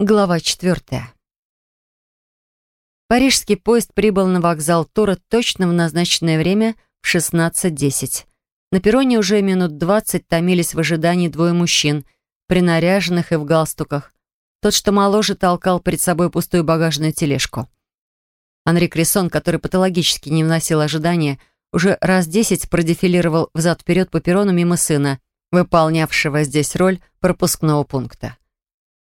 Глава четвертая. Парижский поезд прибыл на вокзал Тора точно в назначенное время в 16.10. На перроне уже минут двадцать томились в ожидании двое мужчин, принаряженных и в галстуках. Тот, что моложе, толкал перед собой пустую багажную тележку. Анри Крессон, который патологически не вносил ожидания, уже раз десять продефилировал взад-вперед по перрону мимо сына, выполнявшего здесь роль пропускного пункта.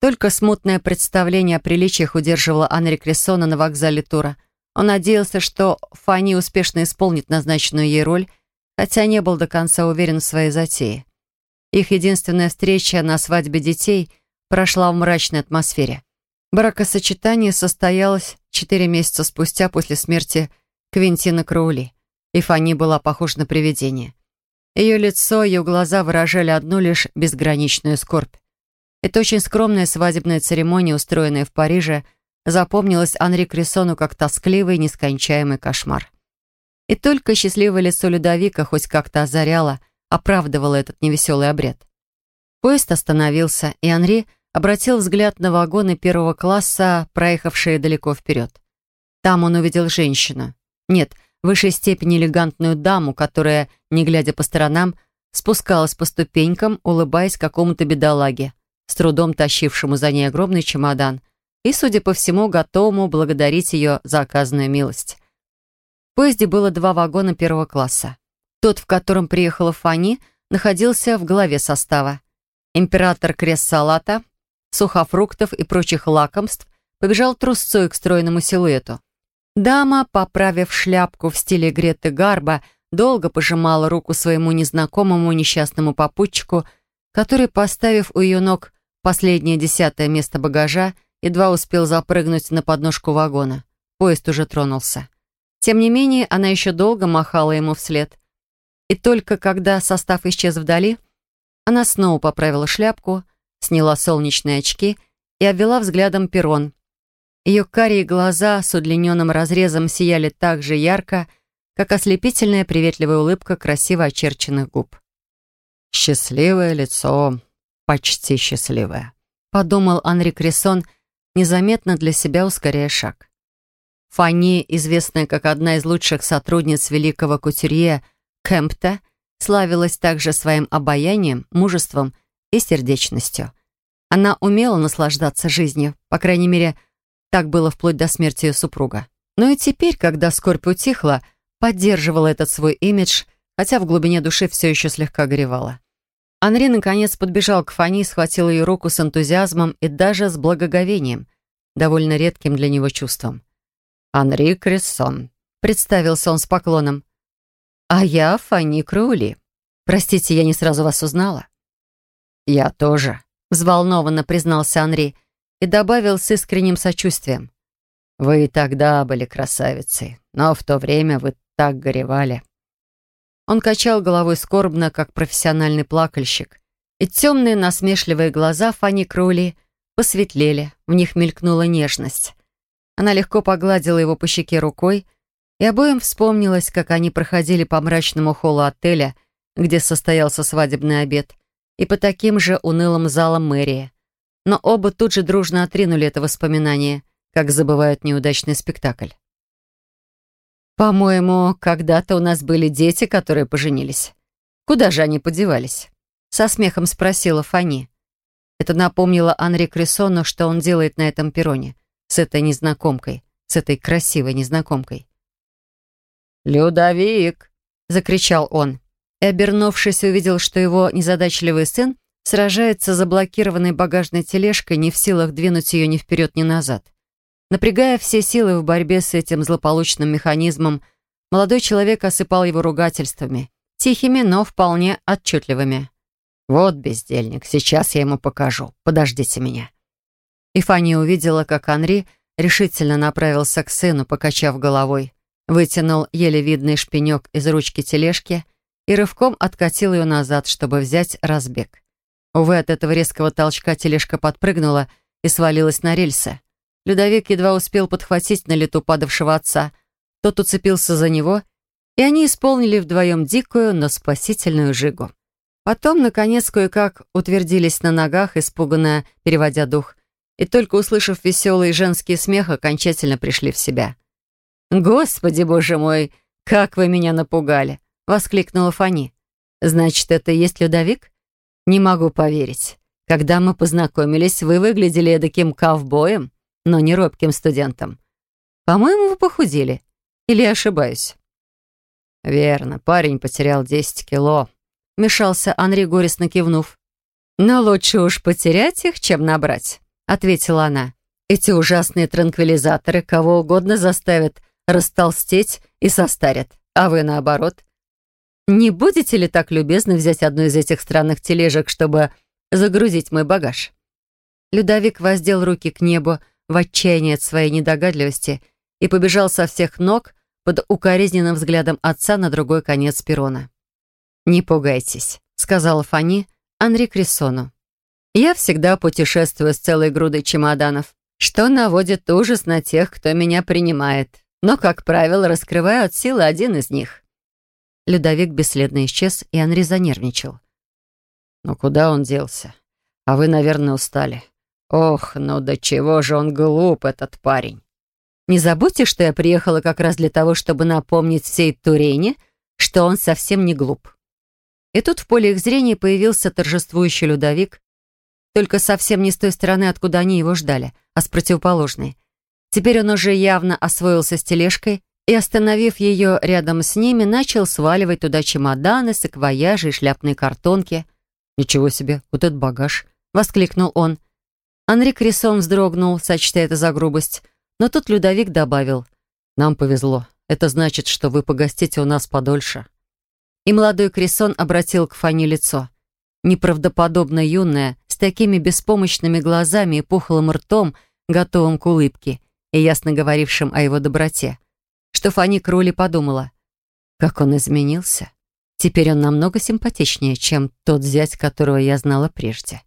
Только смутное представление о приличиях удерживало Анри Крессона на вокзале Тура. Он надеялся, что Фанни успешно исполнит назначенную ей роль, хотя не был до конца уверен в своей затее. Их единственная встреча на свадьбе детей прошла в мрачной атмосфере. Бракосочетание состоялось четыре месяца спустя после смерти Квинтина Краули, и Фанни была похожа на привидение. Ее лицо, ее глаза выражали одну лишь безграничную скорбь. Эта очень скромная свадебная церемония, устроенная в Париже, запомнилась Анри Крессону как тоскливый, нескончаемый кошмар. И только счастливое лицо Людовика хоть как-то озаряло, оправдывало этот невеселый обряд. Поезд остановился, и Анри обратил взгляд на вагоны первого класса, проехавшие далеко вперед. Там он увидел женщину. Нет, в высшей степени элегантную даму, которая, не глядя по сторонам, спускалась по ступенькам, улыбаясь какому-то бедолаге, с трудом тащившему за ней огромный чемодан и, судя по всему, готовому благодарить ее за оказанную милость. В поезде было два вагона первого класса. Тот, в котором приехала Фанни, находился в голове состава. Император крест-салата, сухофруктов и прочих лакомств побежал трусцой к стройному силуэту. Дама, поправив шляпку в стиле Греты Гарба, долго пожимала руку своему незнакомому несчастному попутчику, который, поставив у ее ног Последнее десятое место багажа едва успел запрыгнуть на подножку вагона. Поезд уже тронулся. Тем не менее, она еще долго махала ему вслед. И только когда состав исчез вдали, она снова поправила шляпку, сняла солнечные очки и обвела взглядом перрон. Ее карие глаза с удлиненным разрезом сияли так же ярко, как ослепительная приветливая улыбка красиво очерченных губ. «Счастливое лицо», почти счастливая», — подумал Анри Крессон, незаметно для себя ускоряя шаг. Фанни, известная как одна из лучших сотрудниц великого кутюрье Кэмпта, славилась также своим обаянием, мужеством и сердечностью. Она умела наслаждаться жизнью, по крайней мере, так было вплоть до смерти ее супруга. Но и теперь, когда скорбь утихла, поддерживала этот свой имидж, хотя в глубине души все еще слегка горевала. Анри наконец подбежал к Фани, схватил ее руку с энтузиазмом и даже с благоговением, довольно редким для него чувством. «Анри Крессон», — представился он с поклоном. «А я Фани Краули. Простите, я не сразу вас узнала». «Я тоже», — взволнованно признался Анри и добавил с искренним сочувствием. «Вы и тогда были красавицей, но в то время вы так горевали». Он качал головой скорбно, как профессиональный плакальщик. И темные насмешливые глаза Фанни Кроули посветлели, в них мелькнула нежность. Она легко погладила его по щеке рукой, и обоим вспомнилось, как они проходили по мрачному холлу отеля, где состоялся свадебный обед, и по таким же унылым залам мэрии. Но оба тут же дружно отринули это воспоминание, как забывают неудачный спектакль. «По-моему, когда-то у нас были дети, которые поженились. Куда же они подевались?» Со смехом спросила Фани. Это напомнило Анри Крессону, что он делает на этом перроне. С этой незнакомкой. С этой красивой незнакомкой. «Людовик!» — закричал он. И, обернувшись, увидел, что его незадачливый сын сражается за блокированной багажной тележкой, не в силах двинуть ее ни вперед, ни назад. Напрягая все силы в борьбе с этим злополучным механизмом, молодой человек осыпал его ругательствами, тихими, но вполне отчетливыми. «Вот бездельник, сейчас я ему покажу. Подождите меня». И Фанни увидела, как Анри решительно направился к сыну, покачав головой, вытянул еле видный шпинек из ручки тележки и рывком откатил ее назад, чтобы взять разбег. Увы, от этого резкого толчка тележка подпрыгнула и свалилась на рельсы. Людовик едва успел подхватить на лету падавшего отца. Тот уцепился за него, и они исполнили вдвоем дикую, но спасительную жигу. Потом, наконец, кое-как утвердились на ногах, испуганно переводя дух, и только услышав веселый женский смех, окончательно пришли в себя. «Господи, боже мой, как вы меня напугали!» — воскликнула Фани. «Значит, это и есть Людовик? Не могу поверить. Когда мы познакомились, вы выглядели таким ковбоем, но не робким студентом. По-моему, вы похудели. Или я ошибаюсь?» «Верно, парень потерял 10 кило», — мешался Анри, горестно кивнув. «Но лучше уж потерять их, чем набрать», — ответила она. «Эти ужасные транквилизаторы кого угодно заставят растолстеть и состарят, а вы наоборот. Не будете ли так любезны взять одну из этих странных тележек, чтобы загрузить мой багаж?» Людовик воздел руки к небу в отчаянии от своей недогадливости и побежал со всех ног под укоризненным взглядом отца на другой конец перрона. «Не пугайтесь», — сказала Фани Анри Крессону. «Я всегда путешествую с целой грудой чемоданов, что наводит ужас на тех, кто меня принимает, но, как правило, раскрываю от силы один из них». Людовик бесследно исчез, и Анри занервничал. «Ну куда он делся? А вы, наверное, устали. Ох, ну до чего же он глуп, этот парень!» «Не забудьте, что я приехала как раз для того, чтобы напомнить всей Турене, что он совсем не глуп». И тут в поле их зрения появился торжествующий Людовик, только совсем не с той стороны, откуда они его ждали, а с противоположной. Теперь он уже явно освоился с тележкой и, остановив ее рядом с ними, начал сваливать туда чемоданы, саквояжи и шляпные картонки. «Ничего себе, вот этот багаж!» — воскликнул он. Анри Крессон вздрогнул, сочтя это за грубость, но тут Людовик добавил. «Нам повезло. Это значит, что вы погостите у нас подольше». И молодой Кресон обратил к Фане лицо. Неправдоподобно юное, с такими беспомощными глазами и пухлым ртом, готовым к улыбке, и ясно говорившим о его доброте. Что Фани Кроли подумала. Как он изменился. Теперь он намного симпатичнее, чем тот зять, которого я знала прежде.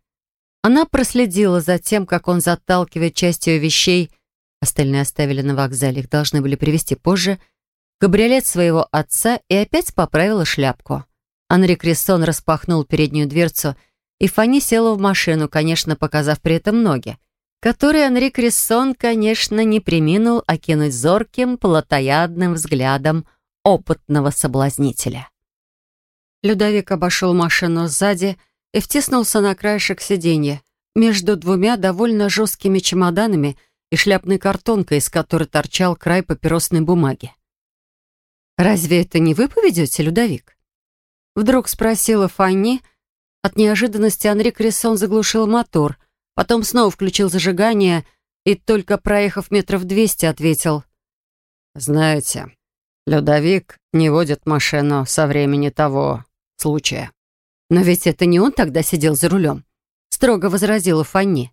Она проследила за тем, как он заталкивает частью вещей, остальные оставили на вокзале, их должны были привезти позже, кабриолет своего отца и опять поправила шляпку. Анри Крессон распахнул переднюю дверцу, и Фанни села в машину, конечно, показав при этом ноги, которые Анри Крессон, конечно, не приминул окинуть зорким, плотоядным взглядом опытного соблазнителя. Людовик обошел машину сзади и втиснулся на краешек сиденья между двумя довольно жесткими чемоданами и шляпной картонкой, из которой торчал край папиросной бумаги. «Разве это не вы поведете, Людовик?» Вдруг спросила Фанни. От неожиданности Анри Крессон заглушил мотор, потом снова включил зажигание и, только проехав метров двести, ответил. «Знаете, Людовик не водит машину со времени того случая». «Но ведь это не он тогда сидел за рулем», — строго возразила Фанни.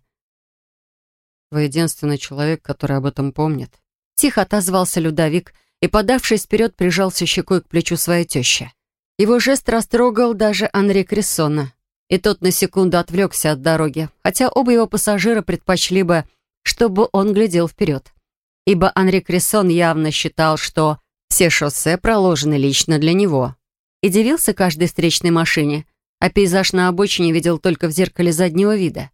«Вы единственный человек, который об этом помнит», — тихо отозвался Людовик, — и, подавшись вперед, прижался щекой к плечу своей тещи. Его жест растрогал даже Анри Крессона, и тот на секунду отвлекся от дороги, хотя оба его пассажира предпочли бы, чтобы он глядел вперед. Ибо Анри Крессон явно считал, что все шоссе проложены лично для него. И дивился каждой встречной машине, а пейзаж на обочине видел только в зеркале заднего вида.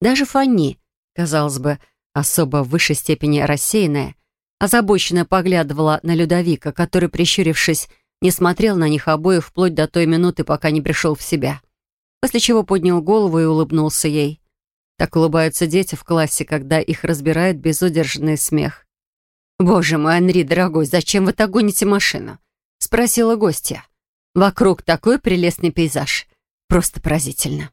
Даже Фанни, казалось бы, особо в высшей степени рассеянная, озабоченно поглядывала на Людовика, который, прищурившись, не смотрел на них обоих вплоть до той минуты, пока не пришел в себя. После чего поднял голову и улыбнулся ей. Так улыбаются дети в классе, когда их разбирает безудержный смех. «Боже мой, Анри, дорогой, зачем вы так гоните машину?» — спросила гостья. «Вокруг такой прелестный пейзаж. Просто поразительно».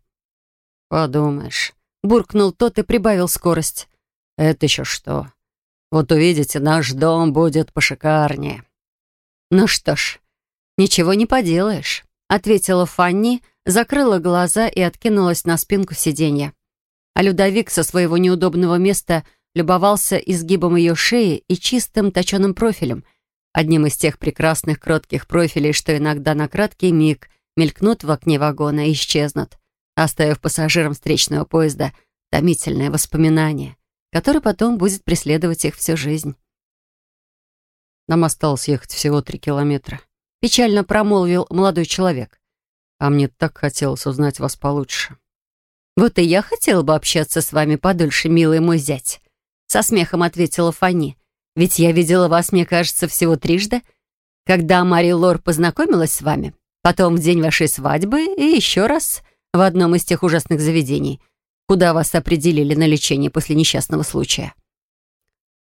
«Подумаешь», — буркнул тот и прибавил скорость. «Это еще что? Вот увидите, наш дом будет пошикарнее». «Ну что ж, ничего не поделаешь», — ответила Фанни, закрыла глаза и откинулась на спинку сиденья. А Людовик со своего неудобного места любовался изгибом ее шеи и чистым точеным профилем, одним из тех прекрасных кротких профилей, что иногда на краткий миг мелькнут в окне вагона и исчезнут, оставив пассажирам встречного поезда томительное воспоминание — который потом будет преследовать их всю жизнь. Нам осталось ехать всего три километра. Печально промолвил молодой человек. А мне так хотелось узнать вас получше. «Вот и я хотела бы общаться с вами подольше, милый мой зять», — со смехом ответила Фанни. «Ведь я видела вас, мне кажется, всего трижды, когда Мари Лор познакомилась с вами, потом в день вашей свадьбы и еще раз в одном из тех ужасных заведений, куда вас определили на лечение после несчастного случая».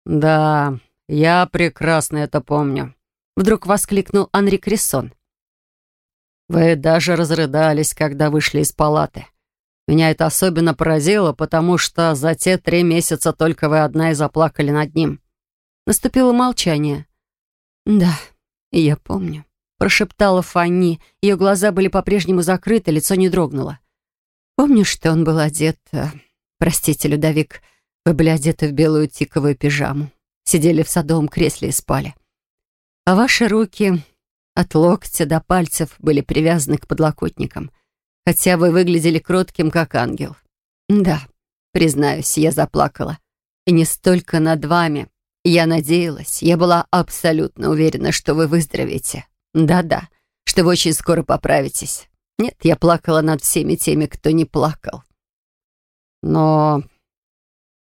«Да, я прекрасно это помню», — вдруг воскликнул Анри Крессон. «Вы даже разрыдались, когда вышли из палаты. Меня это особенно поразило, потому что за те три месяца только вы одна и заплакали над ним». Наступило молчание. «Да, я помню», — прошептала Фанни. Ее глаза были по-прежнему закрыты, лицо не дрогнуло. «Помню, что он был одет... Э, простите, Людовик, вы были одеты в белую тиковую пижаму, сидели в садовом кресле и спали. А ваши руки от локтя до пальцев были привязаны к подлокотникам хотя вы выглядели кротким, как ангел. Да, признаюсь, я заплакала. И не столько над вами. Я надеялась, я была абсолютно уверена, что вы выздоровеете. Да-да, что вы очень скоро поправитесь. Нет, я плакала над всеми теми, кто не плакал. Но...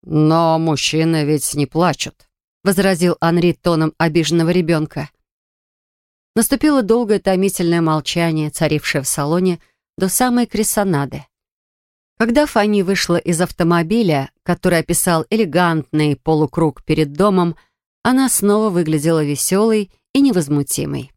но мужчины ведь не плачут, возразил Анри тоном обиженного ребенка. Наступило долгое томительное молчание, царившее в салоне, до самой Крисонады. Когда Фанни вышла из автомобиля, который описал элегантный полукруг перед домом, она снова выглядела веселой и невозмутимой.